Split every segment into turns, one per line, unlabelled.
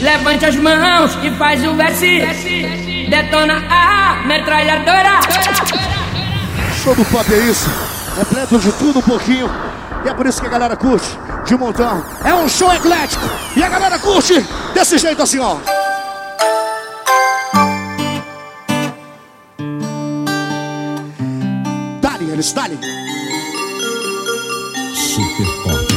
Levante as mãos e faz o verse. Detona a metralhadora.
Show do pop é isso. Repleto de tudo um pouquinho. E é por isso que a galera curte de montão. É um show eclético. E a galera curte desse jeito assim, ó. Dali, eles, dali.
Super Pop.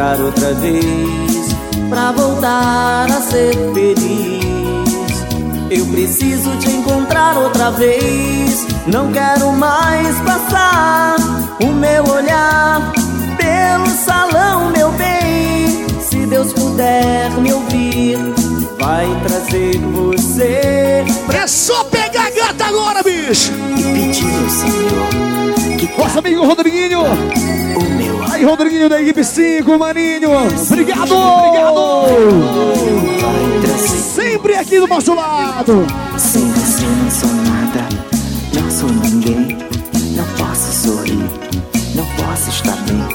Encontrar outra vez pra voltar a ser feliz. Eu preciso te encontrar outra vez. Não quero mais passar o meu olhar pelo salão, meu bem. Se Deus puder me ouvir, vai trazer você
É só pegar a gata agora, bicho.
e pedir ao Senhor que
Nosso amigo Rodriguinho. Aí, Rodriguinho da equipe 5, maninho. Obrigado. Obrigado. Sempre aqui do nosso lado.
Sem você não sou nada, não sou ninguém. Não posso sorrir, não posso estar bem.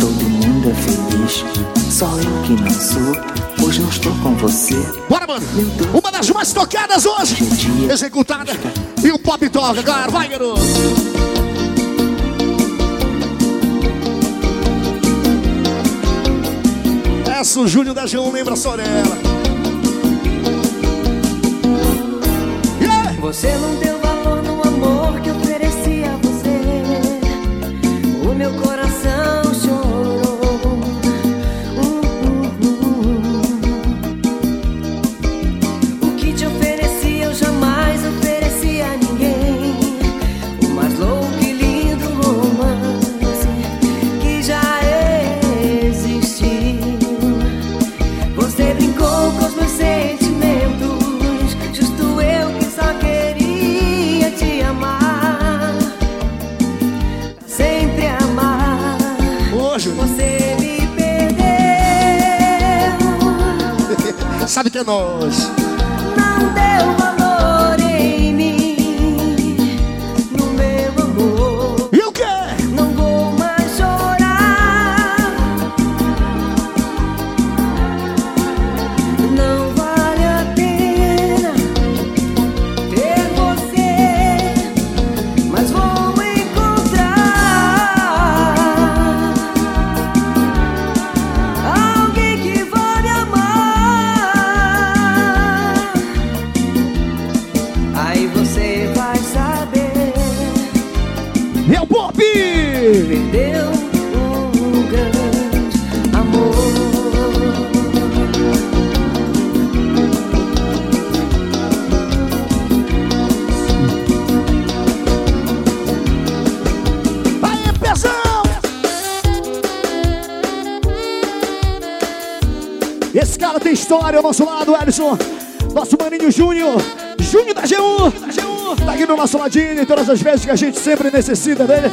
Todo mundo é feliz, só eu que não sou. Pois não estou com você.
Bora, mano. Uma das mais tocadas hoje. Executada. E o pop toca, galera. Vai, garoto. Essa o Júnior da G1 lembra só dela. Yeah!
Você não deu
nós. História ao nosso lado, Ellison. Nosso maninho Júnior. Júnior da G1. Da G1. Tá aqui no nosso ladinho todas as vezes que a gente sempre necessita dele.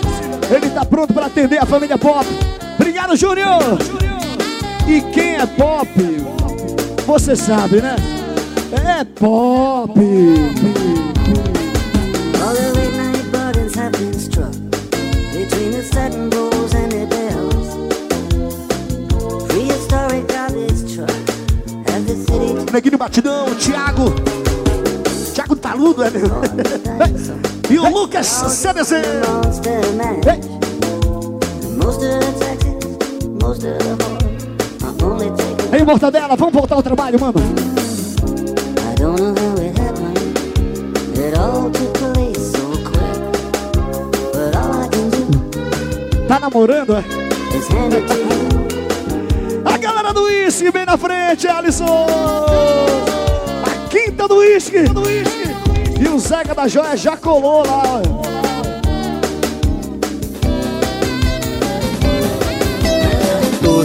Ele tá pronto para atender a família Pop. Obrigado, Júnior. E quem é Pop? Você sabe, né? É Pop.
All the late night burdens have been struck between the satin bowls
Neguinho Batidão, o Thiago. Thiago Taludo, é mesmo? E o Lucas CDZ. Ei, Mortadela, vamos voltar ao trabalho, mano.
I don't know how it happened. It all took place so quick. But all I can do
Tá namorando, é? Galera do uísque bem na frente, Alisson. A quinta do uísque. E o Zeca da Joia já colou lá. ó.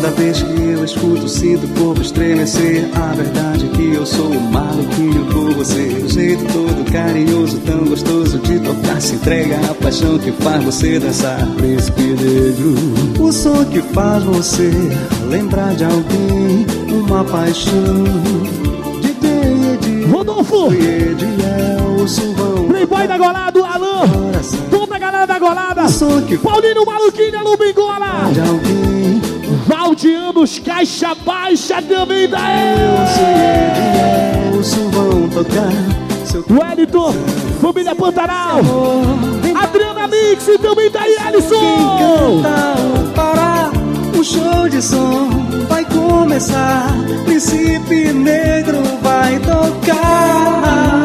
Toda
vez que eu escuto, sinto o corpo estremecer. A verdade é que eu sou um maluquinho por você. O jeito todo carinhoso, tão gostoso de tocar. Se entrega a paixão que faz você dançar. Príncipe negro, o som que faz você lembrar de alguém. Uma paixão. DJ Edi,
Rodolfo,
Ediel, Silvão.
Playboy da Golado, Alan, toda a galera da Golada.
O som que faz
Paulinho Maluquinho, Lubingola.
de alguém.
Valdianos, Caixa Baixa também da
Eu
E. Wellington, família Pantanal. Adriana Mix também da
Quem
Ellison.
parar, o show de som vai começar. Príncipe Negro vai tocar.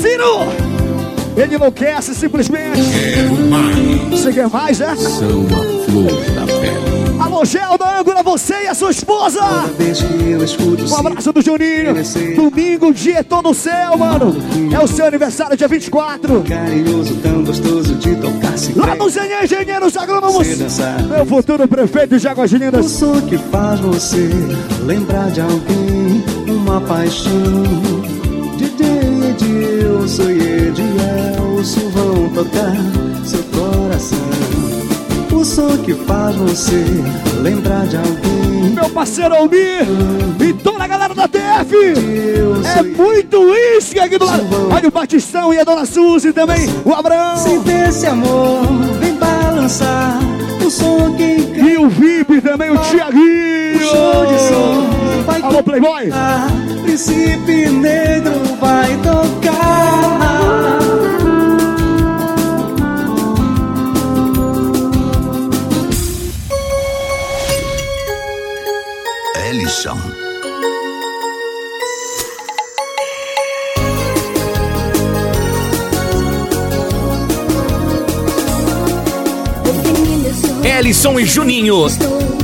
Ciro, ele enlouquece simplesmente.
Quero mais.
Você quer mais, né?
São a flor da pele.
Alô, Gel da Ângora, você e a sua esposa.
Toda vez que eu escuto,
Um abraço do Juninho. Domingo, dia todo no céu, mano. É o seu aniversário, dia 24.
carinhoso, tão gostoso de tocar. Se
Lá nos Engenheiros Agrônomos.
dançar.
Meu futuro prefeito de Águas
O
Lindas.
som que faz você lembrar de alguém, uma paixão. DJ Edilson e Edielson vão tocar seu coração. O som que faz você lembrar de alguém.
Meu parceiro Almir e toda a galera da TF. É
sou
muito uísque aqui do lado. Olha o Batistão e a dona Suzy também. O Abraão.
Sinta esse amor, vem balançar. O som que.
E o VIP também, o
O
Tiaguinho.
show de som vai
Alô, Playboy.
tocar. Príncipe Negro vai tocar.
Ellison.
Ellison e Juninho.
Estou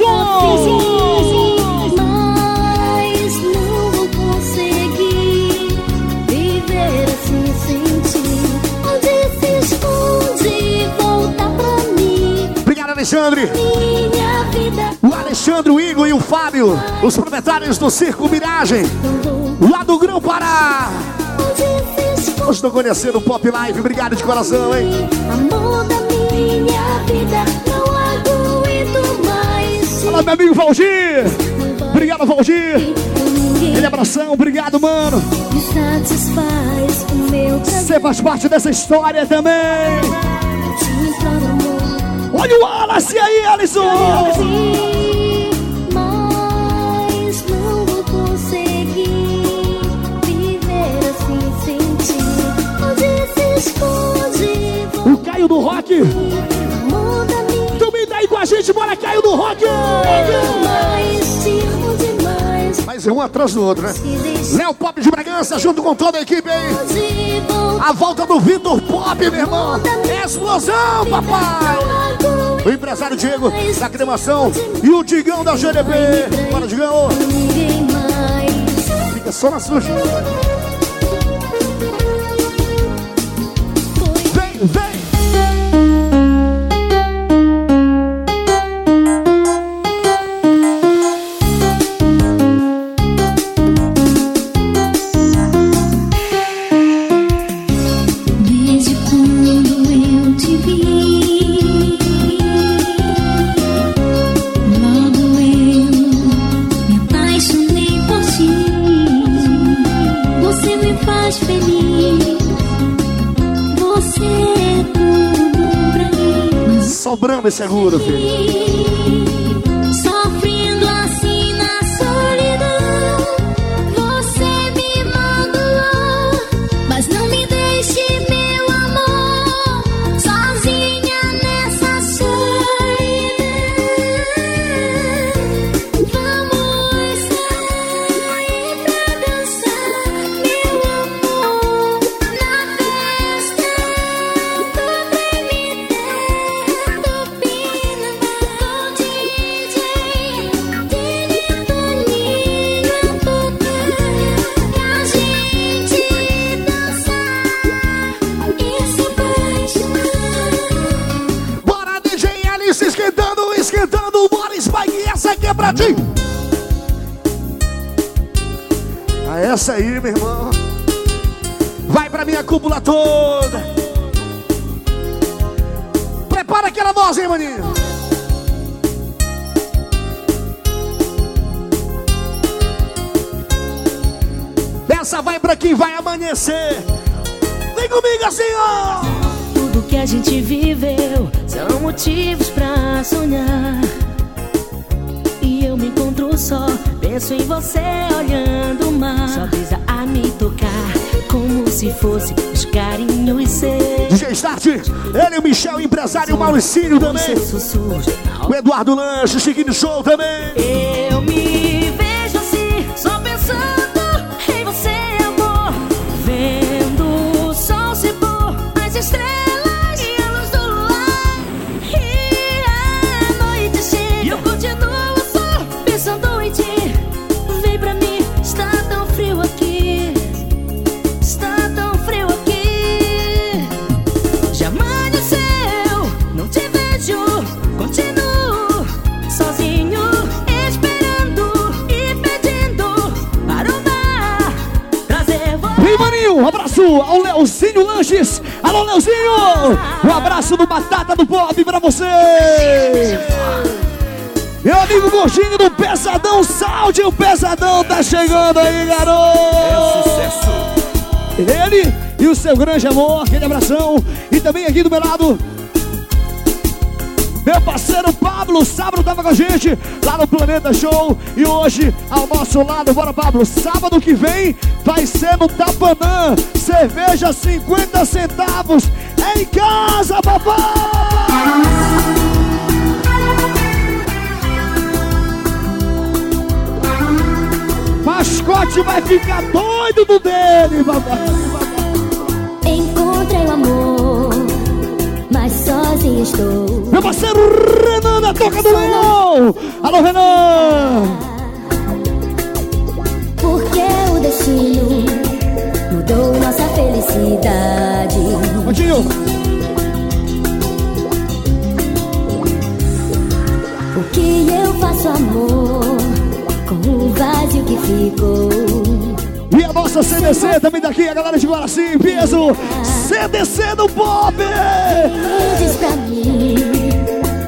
Wilson.
Mas não vou conseguir viver assim sem ti. Onde se esconde, volta pra mim.
Obrigado, Alexandre.
Minha vida
O Alexandre, o Igor e o Fábio. Os proprietários do Circo Miragem. Lá do Grão Pará. Hoje estou conhecendo o Pop Live. Obrigado de coração, hein?
Amor da minha vida.
Fala, meu amigo Valdir. Obrigado, Valdir. Aquele abração, obrigado, mano. Você faz parte dessa história também. Olha o Wallace aí, Alisson. O Caio do Rock. Aí com a gente. Bora, Caio do Rock. Mas é um atrás do outro, né? Léo Pop de Bragança, junto com toda a equipe aí. A volta do Vitor Pop, meu irmão. Explosão, papai. O empresário Diego da cremação e o Digão da GDP. Bora, Digão. Fica só na sua. Seguro, filho.
Motivos pra sonhar. E eu me encontro só, penso em você olhando o mar. Só brisa a me tocar, como se fosse os carinhos seus.
DJ Start, ele, o Michel, empresário, o Mauricinho também. O Eduardo Lanche, Chiquinho Show também.
Eu
Leozinho Lanches. Alô, Leozinho. Um abraço do Batata do Pop pra você. Meu amigo Gordinho do Pesadão, salve o Pesadão, tá chegando aí, garoto. Ele e o seu grande amor, aquele abração. E também aqui do meu lado, meu parceiro Pablo, sábado tava com a gente lá no Planeta Show. E hoje, ao nosso lado, bora Pablo, sábado que vem vai ser no Tapanã. Cerveja 50 centavos em casa, papai! Mascote vai ficar doido do dele, papai!
Encontrei o amor, mas sozinho estou.
Meu parceiro Renan da Toca do Leão! Alô, Renan!
Porque o destino mudou nossa felicidade.
Continho!
O que eu faço, amor, com o vazio que ficou?
CDC também daqui, a galera de Guaraci, peso CDC do Pop!
Diz pra mim,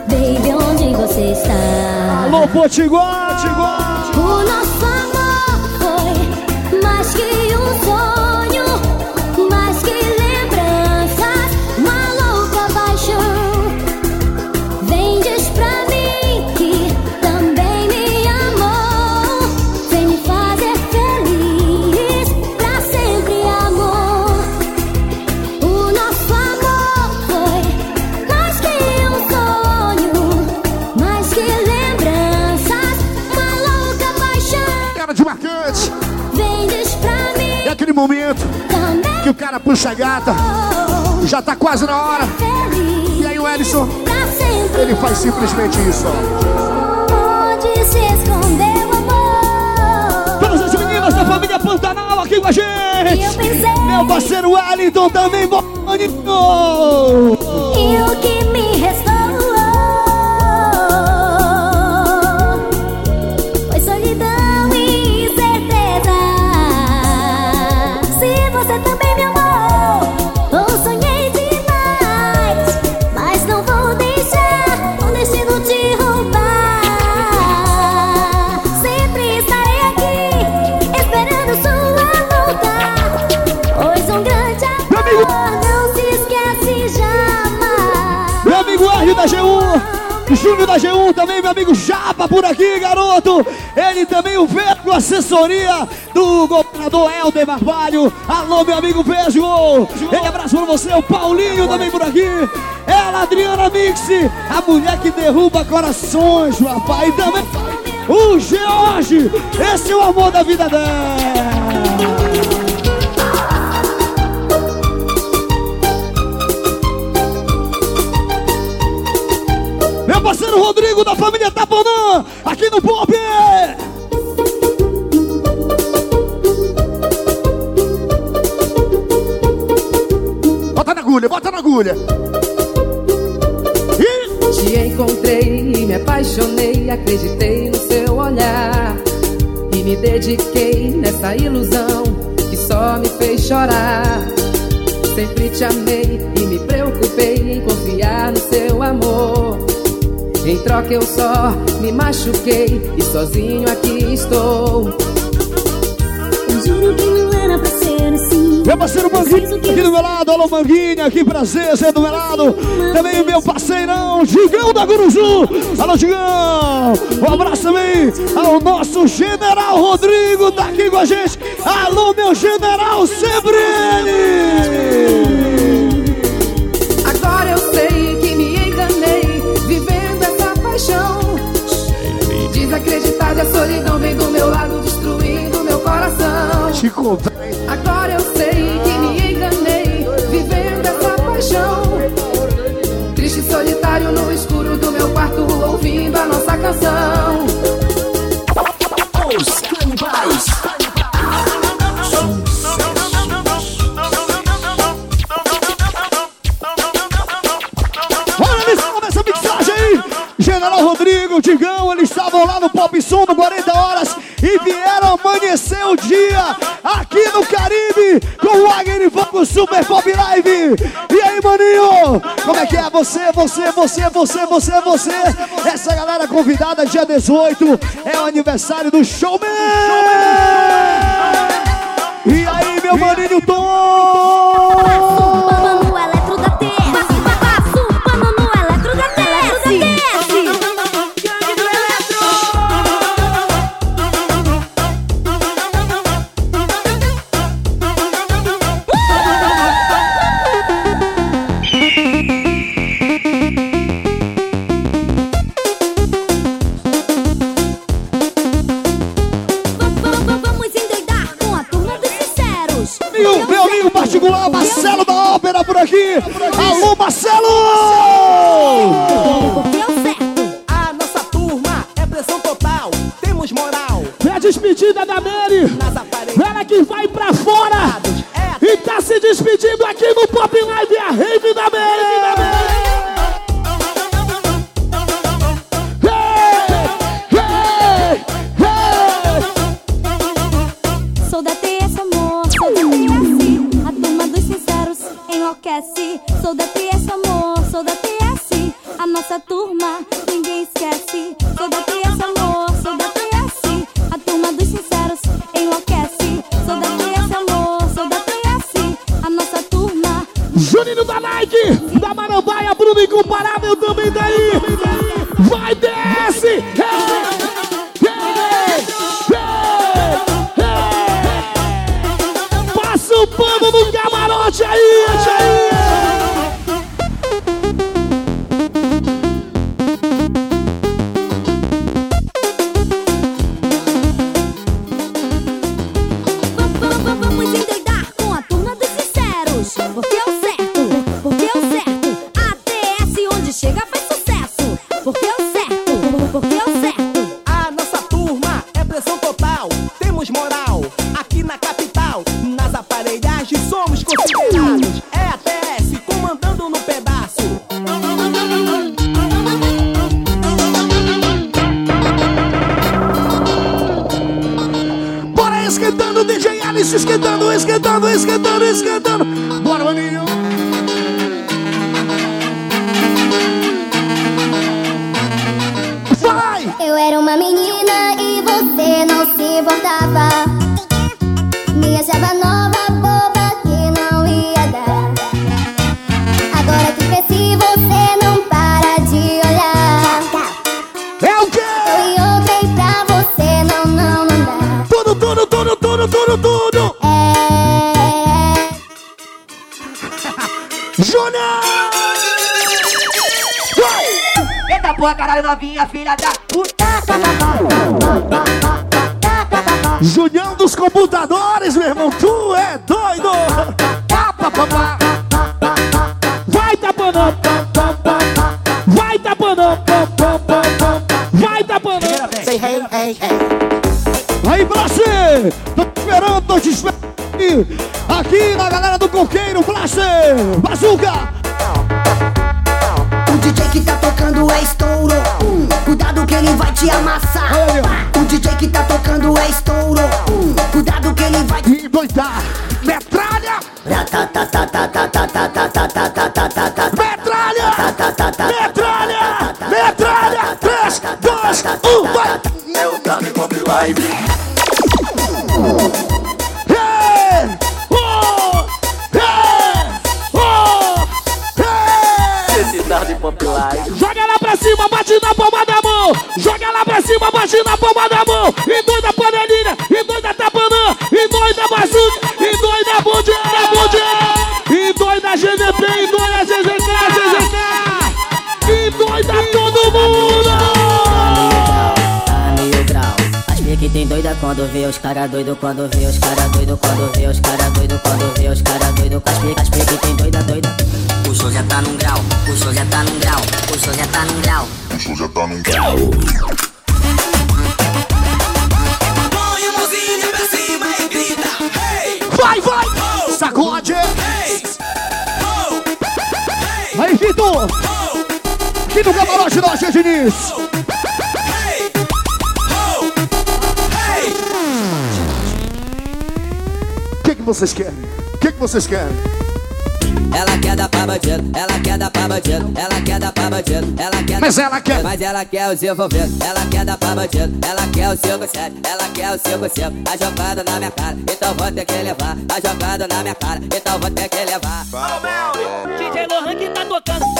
baby, onde você está?
Alô, Potiguar, Potiguar! Momento que o cara puxa a gata, já tá quase na hora. E aí o Ellison, ele faz simplesmente isso.
Onde se escondeu amor?
Todas as meninas da família Pantanal aqui com a gente! Meu parceiro Wellington também, boninho!
E o que me restou
Júnior da G1 também, meu amigo Japa por aqui, garoto. Ele também, o Vergo, assessoria do governador Helder Barbalho. Alô, meu amigo Beijo. Ele abraço pra você, o Paulinho também por aqui. Ela, Adriana Mix, a mulher que derruba corações, rapaz. E também o George, esse é o amor da vida dela. Meu parceiro Rodrigo da família Taponã, aqui no Pop. Bota na agulha, bota na agulha. E...
Te encontrei e me apaixonei, acreditei no seu olhar. E me dediquei nessa ilusão que só me fez chorar. Sempre te amei Em troca eu só me machuquei e sozinho aqui estou.
Eu juro que não era pra ser assim.
Meu parceiro Manguinho aqui do meu lado, alô Manguinho, que prazer ser do meu lado. Também o meu parceirão, Gigão da Guruzu. Alô Gigão, um abraço também ao nosso general Rodrigo, tá aqui com a gente. Alô meu general, sempre ele. você, você, você, você, você, você. Essa galera convidada, dia 18, é o aniversário do Showman! es que
todo, es que todo, es que
todo,
es que todo. Bueno, pra
caralho novinha, filha da puta.
Julião dos computadores, meu irmão, tu é doido! Vai tapando, Vai tapando, Vai tapando. Aí, Blaster! Tô te esperando, tô te esperando! Aqui na galera do Coqueiro, Blaster! Bazuca!
O DJ que tá tocando é estouro.
Cuidado que ele vai te
doidar. Metralha! Metralha! Metralha! Metralha! 3, 2, 1, vai!
É o Dami Pop Live.
Quando vê os cara doido, quando vê os cara doido, quando vê os cara doido, quando vê os cara doido. As pique, as pique tem doida, doida. O show já tá num grau, o show já tá num grau, o show já tá num grau.
O show já tá num grau.
Põe a mãozinha pra cima e grita. Hey!
Vai, vai! Sacode! Aí, Vitor! Aqui no camarote Tia Diniz! Vocês querem? O que, que vocês querem?
Ela quer dar pra bandido, ela quer dar pra bandido, ela quer dar pra bandido, ela quer
Mas ela quer.
Mas ela quer os envolvidos, ela quer dar pra bandido, ela quer o 57, ela quer o 55, tá jogando na minha cara, então vou ter que levar, tá jogando na minha cara, então vou ter que levar.
DJ Lohan que tá tocando.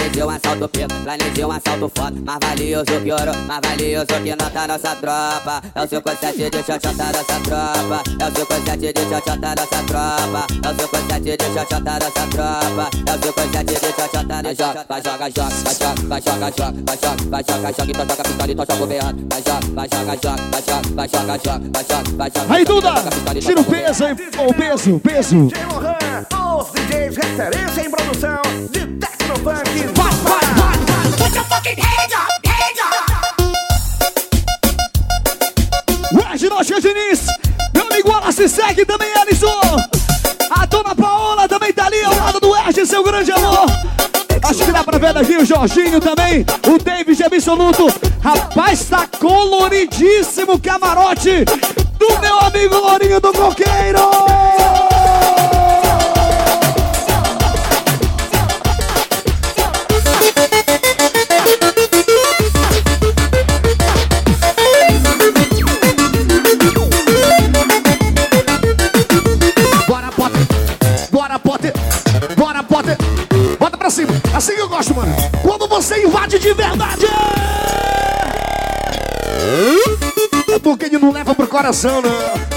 Planejei um assalto pico, planejei um assalto foda Mais valioso que ouro, mais valioso que nota nossa tropa É o 57 de xoxota nossa tropa É o 57 de xoxota nossa tropa É o 57 de xoxota nossa tropa É o 57 de xoxota Vai joga, vai joga, joga, vai joga, vai joga, joga Vai joga, vai joga, joga, então joga pistola, então joga o berrado Vai joga, vai joga, joga, vai joga, vai joga, joga Vai joga, vai joga,
Aí, Duda! Tira o peso aí, o peso, o peso!
Lohan, os DJs referência em produção de Tecnofunk.
Tá o Jorginho também, o David Absoluto. Rapaz, tá coloridíssimo o camarote do meu amigo Lourinho do Coqueiro. É porque ele não leva pro coração, não.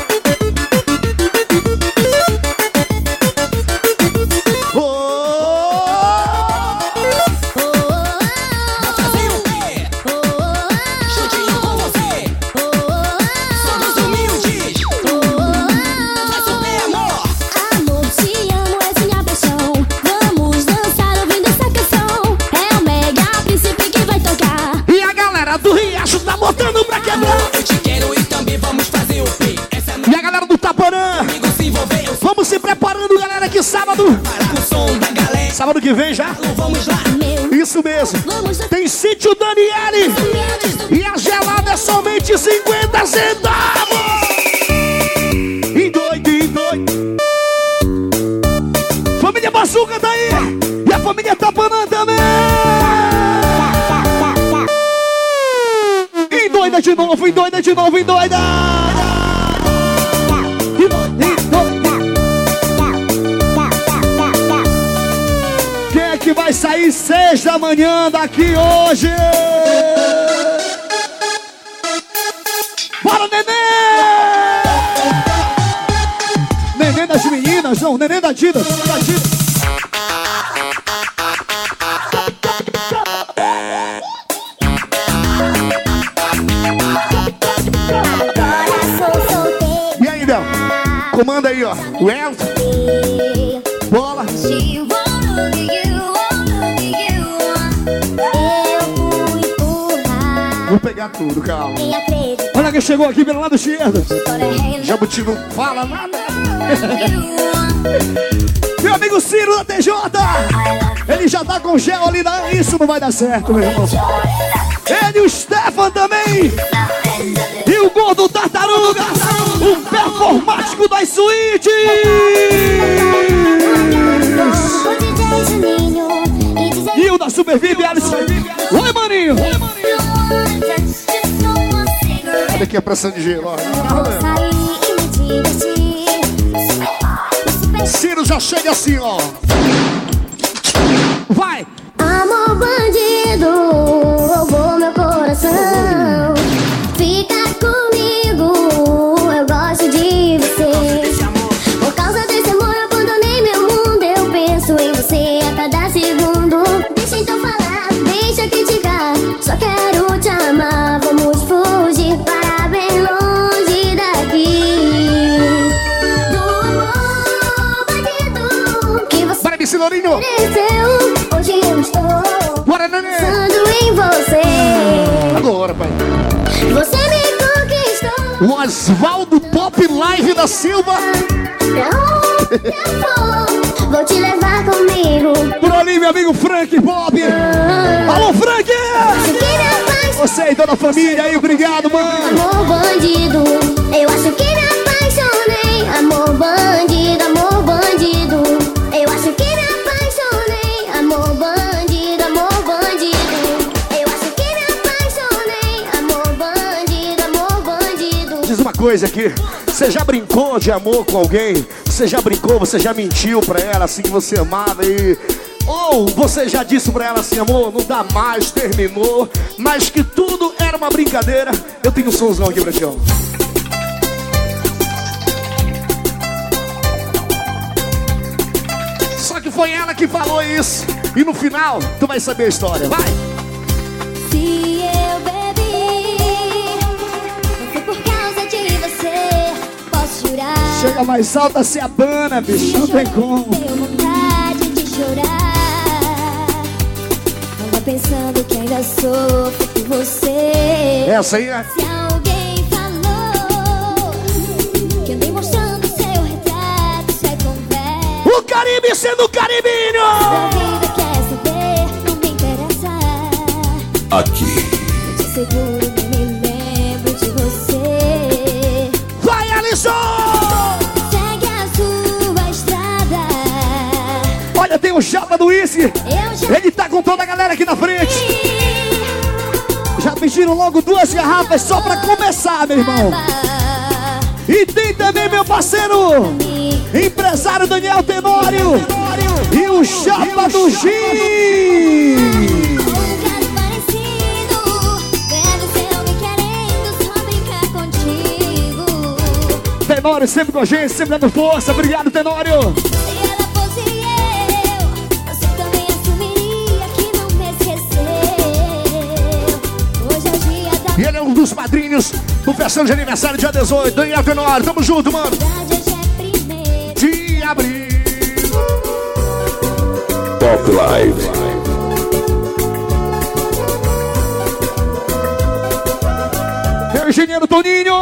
Que
vem já. Isso mesmo. Tem sítio Daniele. E a gelada é somente 50 centavos. E doido, e doido. Família Bazuca tá aí. E a família Tapanã também. E doida de novo, e doida de novo, e doida. Sair seis da manhã daqui hoje? Bora, neném! Neném das meninas, não, neném da Adidas. Da Adidas.
Quem
chegou aqui pelo lado esquerdo. Jabuti não fala nada. Meu amigo Ciro da TJ. Ele já tá com gel ali na... Isso não vai dar certo, meu irmão. Ele e o Stefan também. E o gordo Tartaruga. O performático das suítes. E o da Super VIP, Alisson. Oi, maninho. Olha aqui a pressão de gelo. ó. Ciro já chega assim, ó. Vai.
Amor bandido, você.
Agora, pai.
Você me conquistou.
O Osvaldo Pop Live da Silva.
For, vou te levar comigo.
Por ali, meu amigo Frank Bob. Alô, Frank! Você e toda a família aí, obrigado, mano.
Amor bandido, eu acho que
aqui. Você já brincou de amor com alguém? Você já brincou, você já mentiu pra ela assim que você amava e. Ou você já disse pra ela assim, amor, não dá mais, terminou, mas que tudo era uma brincadeira. Eu tenho um somzão aqui pra ti, ó. Só que foi ela que falou isso. E no final, tu vai saber a história. Vai! Chega mais alta, se abana, bicho. Não tem como.
Tenho vontade de chorar. Tava pensando que ainda sofro por você.
Essa aí é.
Se alguém falou que andei mostrando seu retrato, isso é conversa.
O Caribe sendo caribinho!
A vida quer saber, não me interessa.
Aqui.
Já
Ele tá com toda a galera aqui na frente. Já pediram logo duas garrafas só pra começar, meu irmão. E tem também meu parceiro, empresário Daniel Tenório. E o Japa do Gin. Tenório sempre com a gente, sempre dando força. Obrigado, Tenório. Dos padrinhos do festão de aniversário dia 18. Daniel Tenório, tamo junto, mano. De abril.
Pop Live.
Meu engenheiro Toninho!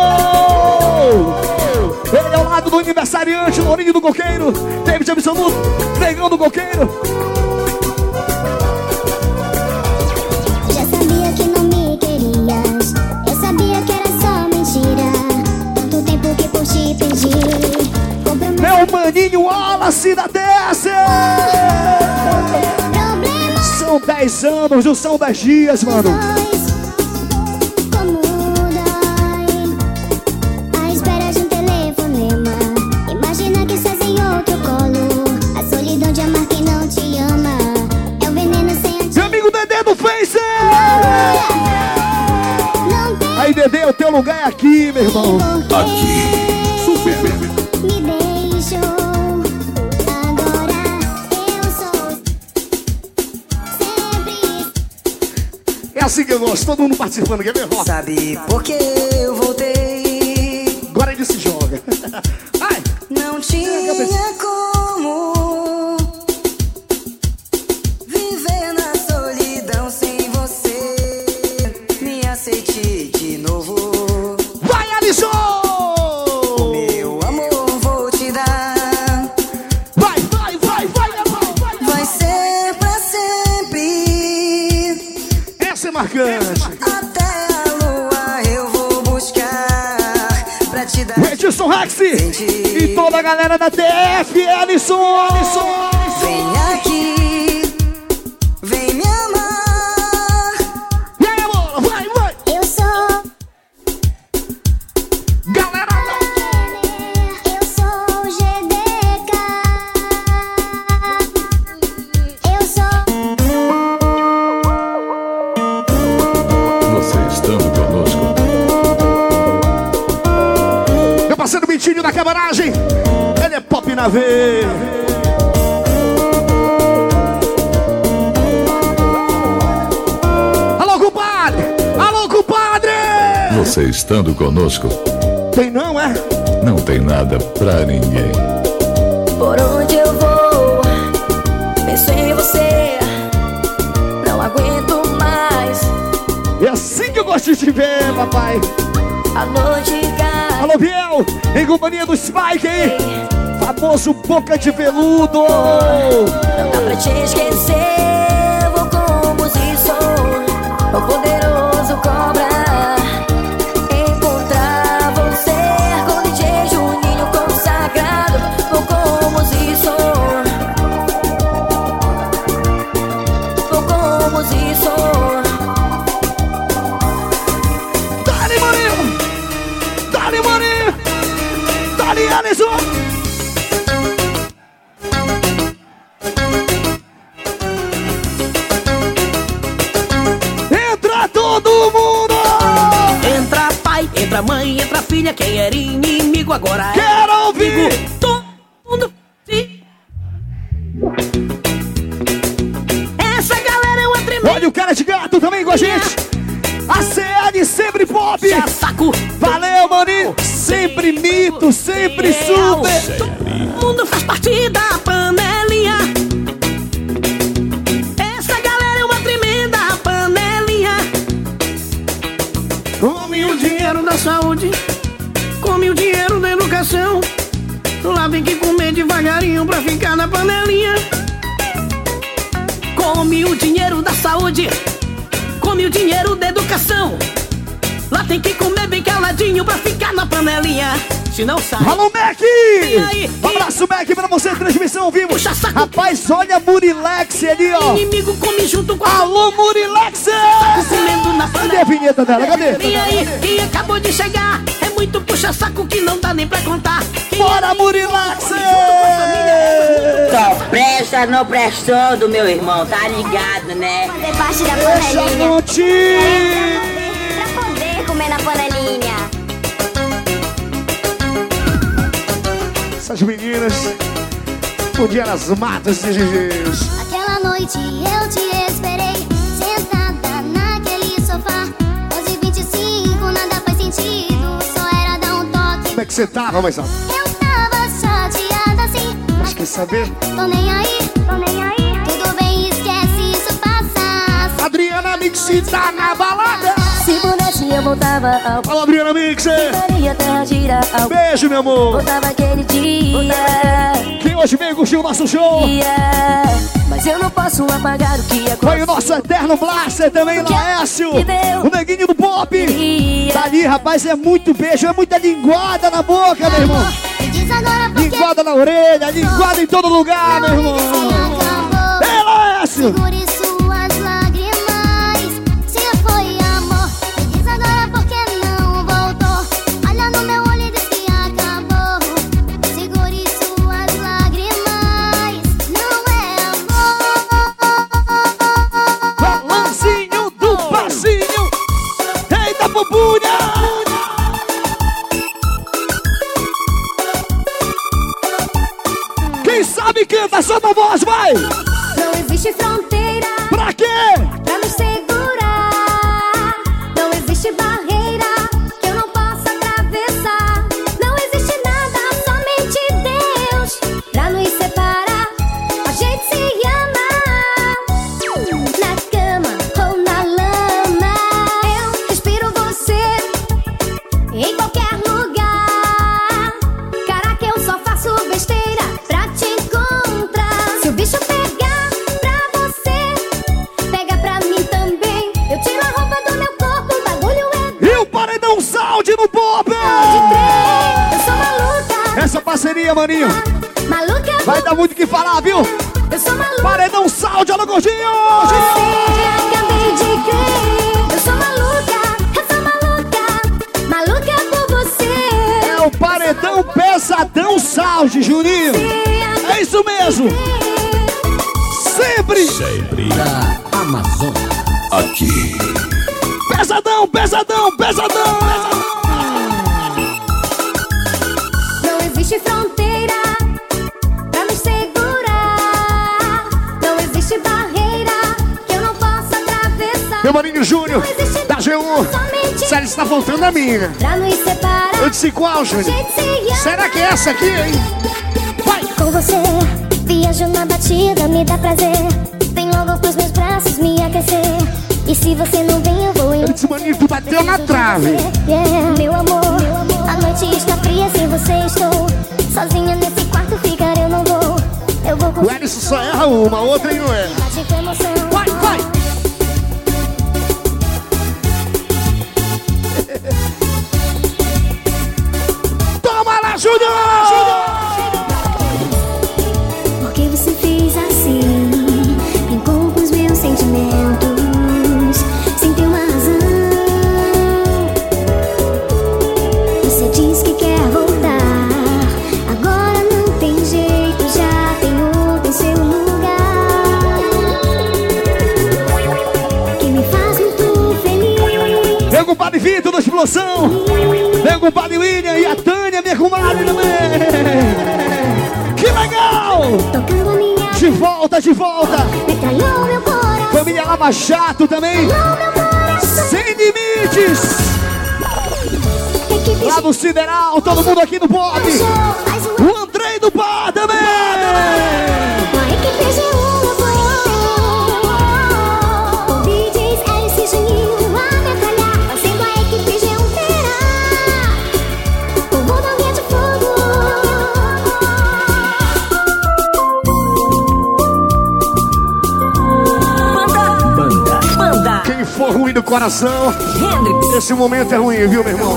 Ele é ao lado do aniversariante, Lourinho do Coqueiro, David Absoluto, Negão do Coqueiro. Maninho Wallace da!
Problema
São 10 anos, não são 10 dias, mano.
dois. Como dói a espera de telefonema. Imagina que estás em outro colo. A solidão de amar quem não te ama. O veneno sem
Meu amigo Dedê do Face!
Não tem
Aí, Dedê, o teu lugar é aqui, meu irmão.
Aqui.
É assim que eu gosto, todo mundo participando, quer ver? Ó,
Sabe por que eu voltei?
agora ele se joga. Ai,
Não tinha como
galera da TF, Alisson, Alisson.
Vem aqui,
Você estando conosco,
Tem não, é?
não tem nada pra ninguém.
Por onde eu vou, penso em você. Não aguento mais.
É assim que eu gosto de te ver, papai.
A noite cai.
Alô, Biel, em companhia do Spike, hein? Famoso boca de veludo.
Não dá pra te esquecer. Vou como se sou. O poderoso
era inimigo agora é
Quero ouvir!
amigo. Todo mundo se... Essa galera é uma tremenda
Olha o cara de gato também com a gente! A CL sempre pop!
saco.
Valeu, maninho! Sempre mito, sempre
Se não sai.
Alô, Mac!
aí?
Um abraço, Mac, pra você, transmissão ao vivo!
Puxa saco.
Rapaz, olha a Murilex ali, ó!
Inimigo come junto com a
Alô, Murilex! Cadê a vinheta dela? Cadê?
E aí, quem acabou de chegar é muito puxa-saco que não dá nem pra contar. Quem
Bora, Murilex!
Só presta, não prestou do meu irmão, tá ligado, né?
fazer parte da
Deixa
panelinha.
contigo!
Pra poder comer na panelinha.
Essas meninas, um dia nas matas de GGs.
Aquela noite eu te esperei, sentada naquele sofá. Hoje 25, nada faz sentido, só era dar um toque.
Como é que você tava, mais alto?
Eu tava chateada assim,
Mas quer saber?
tô nem aí, tô nem aí. Tudo bem, esquece, isso passa.
Adriana Mixi tá na balada!
Se pudesse, eu voltava ao.
Fala,
terra girar ao.
Beijo, meu amor!
Voltava aquele dia.
Quem hoje veio curtir o nosso show?
dia. Mas eu não posso apagar o que
Foi o
aconteceu.
nosso eterno Blaster também, Laércio! O neguinho do pop! Tá ali, rapaz, é muito beijo, é muita linguada na boca, meu irmão! Linguada na orelha, linguada em todo lugar, meu irmão! Ei, Laércio!
Existe barreira que eu não possa atravessar.
Meu maninho Júnior, da G1. Sério, está voltando a minha.
Pra nos separar.
Eu disse qual, Júnior? Será que é essa aqui, hein?
Com você, viajo na batida, me dá prazer. Vem logo pros meus braços me aquecer. E se você não vem, eu vou
Esse maninho, tu bateu na trave.
Yeah, meu amor, a noite está fria sem você estou. Sozinha
O Ellison só erra uma, outra não.
Bate com emoção.
Vai, vai! Toma lá, Júnior! Explosão. Meu compadre William e a Tânia, minha comadre também. Que legal! De volta, de volta. Família Lava Jato também. Sem limites. Lá no Sideral, todo mundo aqui no pop. O Andrei do Bar também. Coração, esse momento é ruim, viu, meu irmão?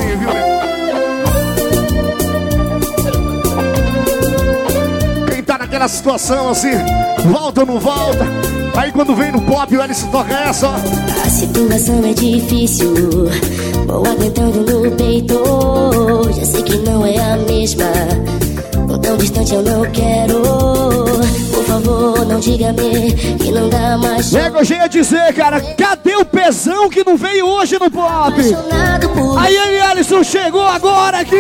Quem tá naquela situação assim, volta ou não volta? Aí quando vem no pop, o Alice toca essa, ó.
A situação é difícil, vou aguentando no peito. Já sei que não é a mesma, tão distante eu não quero. Favor, não diga-me que não dá mais.
Nego, eu ia dizer, cara, cadê o pesão que não veio hoje no pop? Aí, aí, Alisson chegou agora aqui.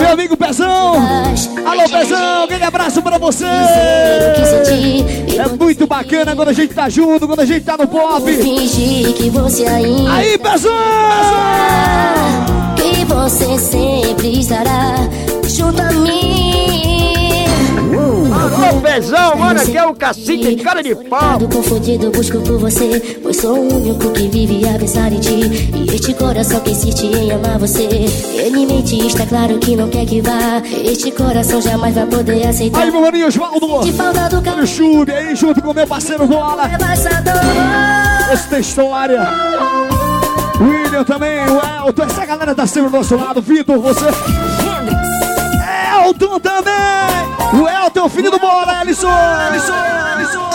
Meu amigo Pezão. Alô, Pezão, aquele abraço pra você. É muito bacana quando a gente tá junto, quando a gente tá no pop.
Fingir que você ainda.
Aí, Pezão!
Que você sempre estará junto a mim.
Alô, Pezão, mano, aqui é o cacique, cara de pau.
Confundido, busco por você Pois sou o único que vive a pensar em ti E este coração que insiste em amar você Ele mente, está claro que não quer que vá Este coração jamais vai poder aceitar
Aí, meu maninho Osvaldo.
De falta do
Olha o Chube aí, junto com meu parceiro Bola. Esse tem história. William também, o Elton. Essa galera tá sempre do nosso lado. Vitor, você. Elton também. Elton, filho do Bola, Ellison. Ellison, Ellison.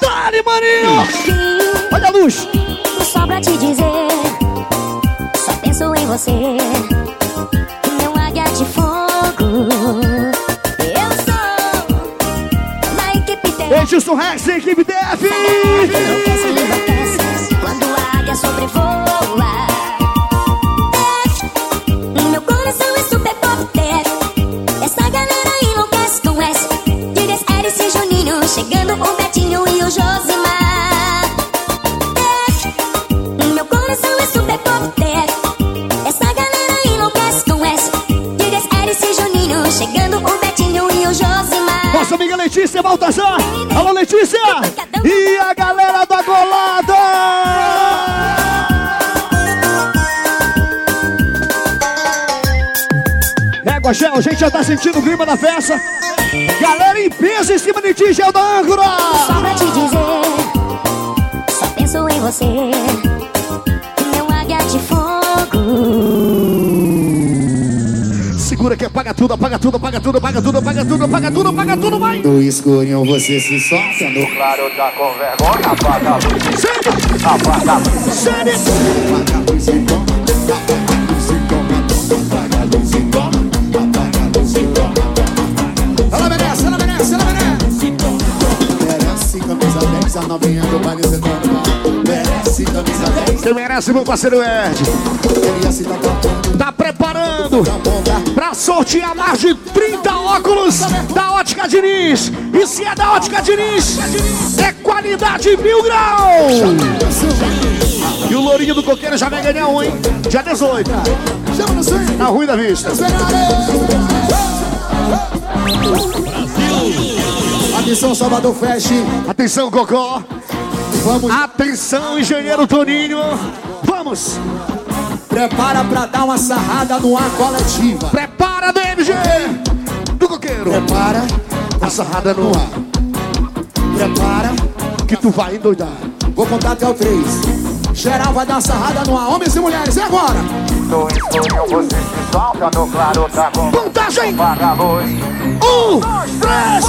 Dale, maninho. Olha a luz.
Só pra te dizer, só penso em você. Meu águia de fogo. Eu sou equipe
Rex, equipe DF. Baltazar. Alô, Letícia. E a galera da Golada. Égua, Gel, a gente já tá sentindo o clima da festa. Galera em peso em cima de ti, Gel da âncora.
Só pra te dizer, só penso em você.
Tudo, apaga tudo, apaga tudo, apaga tudo, apaga tudo, apaga tudo, apaga tudo, vai!
No escurinho você se solta, no claro tá com vergonha, apaga a luz. Apaga a luz.
Sério?
Apaga a luz e toma, apaga a luz e toma, apaga a luz e toma, apaga a luz e toma.
Ela merece, ela merece, ela merece!
Merece camisa 10, a novinha do baile você toma. Merece camisa 10.
Quem merece, meu parceiro Ed?
Queria se dar tocando.
Tá preparando pra sortear mais de 30 óculos da Ótica Diniz. E se é da Ótica Diniz, é qualidade mil graus. E o Lourinho do Coqueiro já vai ganhar um, hein? Dia 18.
Chama no swing.
Na Rui da Vista.
Atenção, Salvador Fest.
Atenção, Cocó.
Vamos.
Atenção, engenheiro Toninho. Vamos.
Prepara pra dar uma sarrada no ar coletiva.
Prepara, DMG. Do Coqueiro.
Prepara
A sarrada no ar.
Prepara.
Que tu vai endoidar.
Vou contar até o 3. Geral vai dar uma sarrada no ar. Homens e mulheres, e agora? No escurinho você se solta, no claro tá com
Contagem.
Apaga a luz.
Um, três.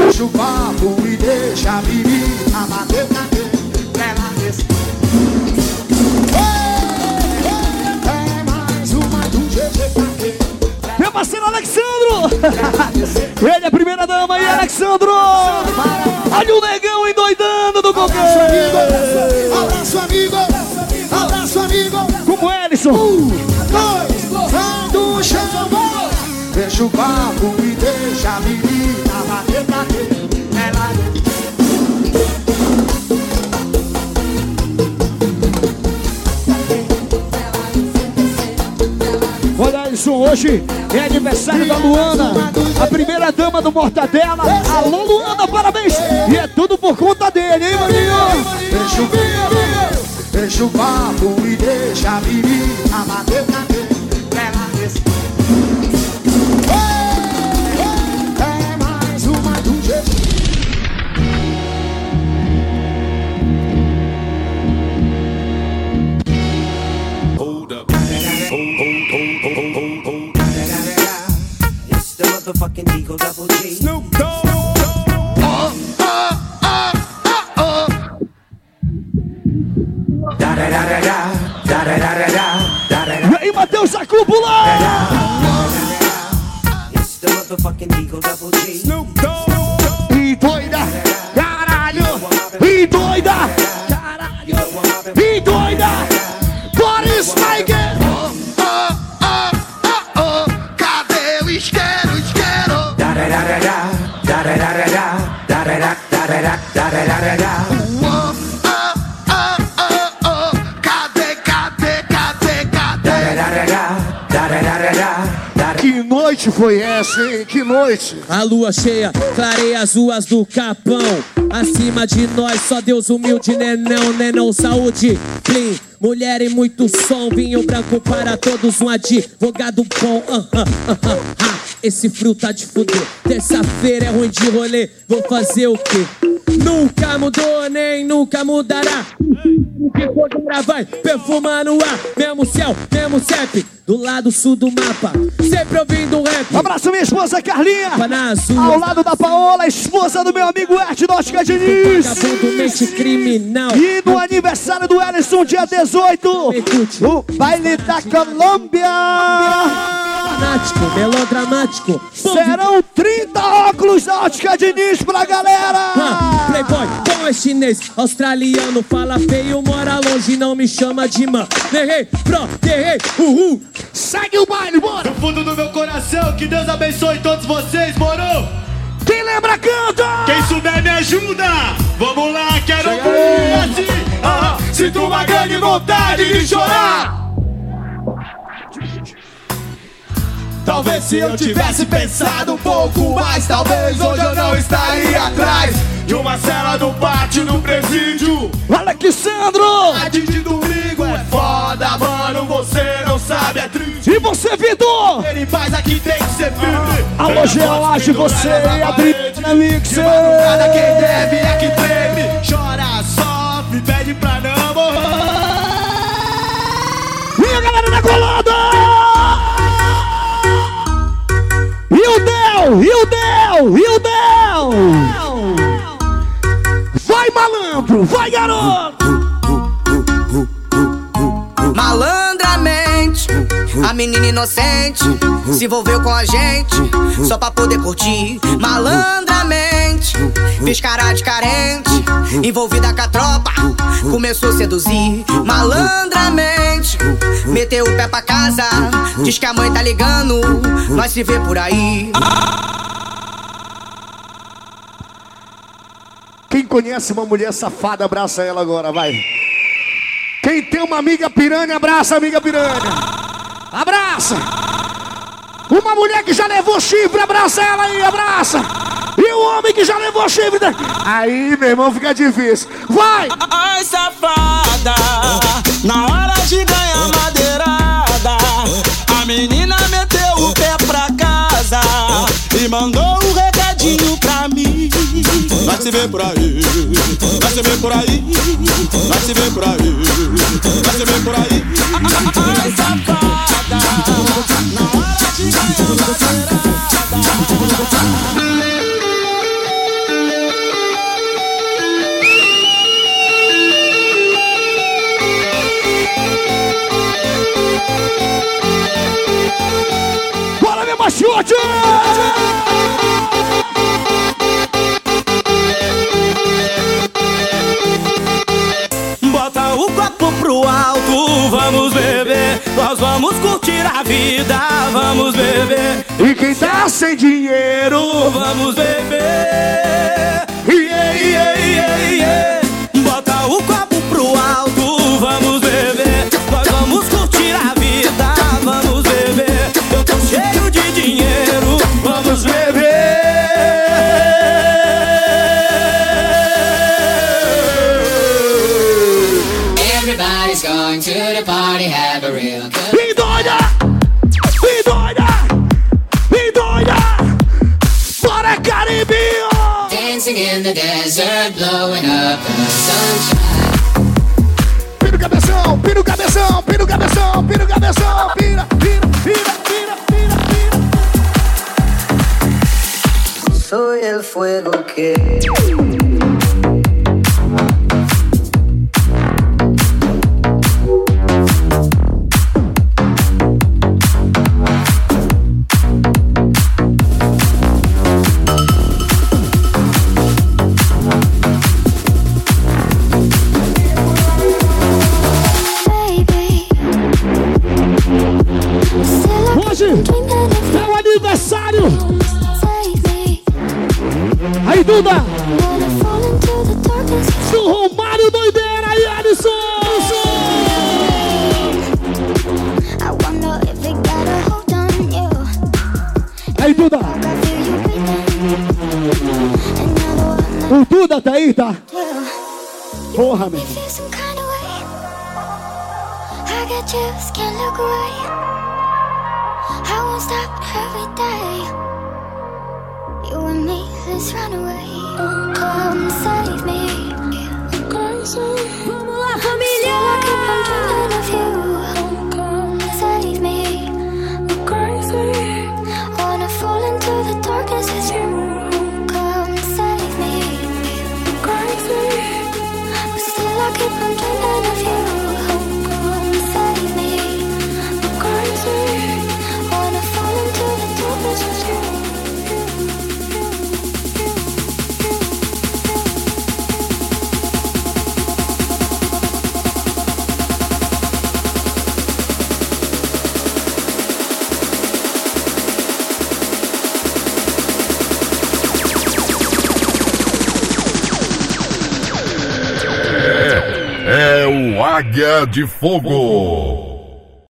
Deixa o papo e deixa a
parceiro Alexandro. Ele é a primeira dama aí, Alexandro. Olha o negão endoidando do Coqueiro.
Abraço, amigo. Abraço, amigo.
Como Ellison.
Um, dois, vai do chão. Deixa o papo e deixa a menina bater na ela desce.
Isso, hoje é aniversário da Luana, a primeira dama do Mortadela. Alô, Luana, parabéns! E é tudo por conta dele, hein, maninho?
Deixa o Deixa o papo e deixa a menina bater
Que noite foi essa, hein? Que noite!
A lua cheia, clareia as ruas do Capão. Acima de nós, só Deus humilde, nenão, nenão, saúde, plim. Mulher e muito som, vinho branco para todos, um advogado bom. ah, ah, ah. Esse frio tá de fuder. Terça-feira é ruim de rolê, vou fazer o quê? Nunca mudou, nem nunca mudará. O que for vai perfumar no ar. Mesmo céu, mesmo CEP, do lado sul do mapa. Sempre ouvindo rap.
Um abraço, minha esposa Carlinha! Ao lado da Paola, esposa do meu amigo Ed Nótica Diniz!
Vagabundo, criminal.
E no aniversário do Ellison, dia 18, o baile da Colômbia!
Fanático, melodramático.
Serão 30 óculos da Ótica Diniz pra galera!
Ah, playboy, bom é chinês, australiano, fala feio, mora longe, não me chama de man. Errei, pro, errei, uhul.
Segue o baile, bora!
Do fundo do meu coração, que Deus abençoe todos vocês, moro!
Quem lembra, canta!
Quem souber me ajuda! Vamos lá, quero ouvir assim! Ah, sinto uma grande vontade de chorar! Talvez se eu tivesse pensado um pouco mais, talvez hoje eu não estaria atrás de uma cela do pátio do presídio.
Alexandro!
A de domingo é foda, mano, você não sabe, é triste.
E você, Vitor?
Ter em paz aqui tem que ser firme.
Alô, Geoage, você e a Adriana Mixer!
Nada quem deve é que treme, chora, sofre, pede pra não
o Del, e o Del, e o Del! Vai malandro, vai garoto!
Malandramente, a menina inocente se envolveu com a gente só pra poder curtir. Malandramente, fez cara de carente, envolvida com a tropa, começou a seduzir. Malandramente, meteu o pé pra casa, diz que a mãe tá ligando, nós se vê por aí.
Quem conhece uma mulher safada, abraça ela agora, vai. Quem tem uma amiga piranha, abraça a amiga piranha. Abraça. Uma mulher que já levou chifre, abraça ela aí, abraça. O homem que já levou chifre. né? Aí, meu irmão, fica difícil. Vai!
Ai, safada, na hora de ganhar madeirada, a menina meteu o pé pra casa e mandou um recadinho pra mim. Vai se ver por aí, vai se ver por aí, vai se ver por aí, vai se ver por aí. Ai, safada, na hora de ganhar
Bora, machote!
Bota o copo pro alto, vamos beber. Nós vamos curtir a vida, vamos beber.
E quem tá sem dinheiro,
vamos beber.
Fuego
de Fogo.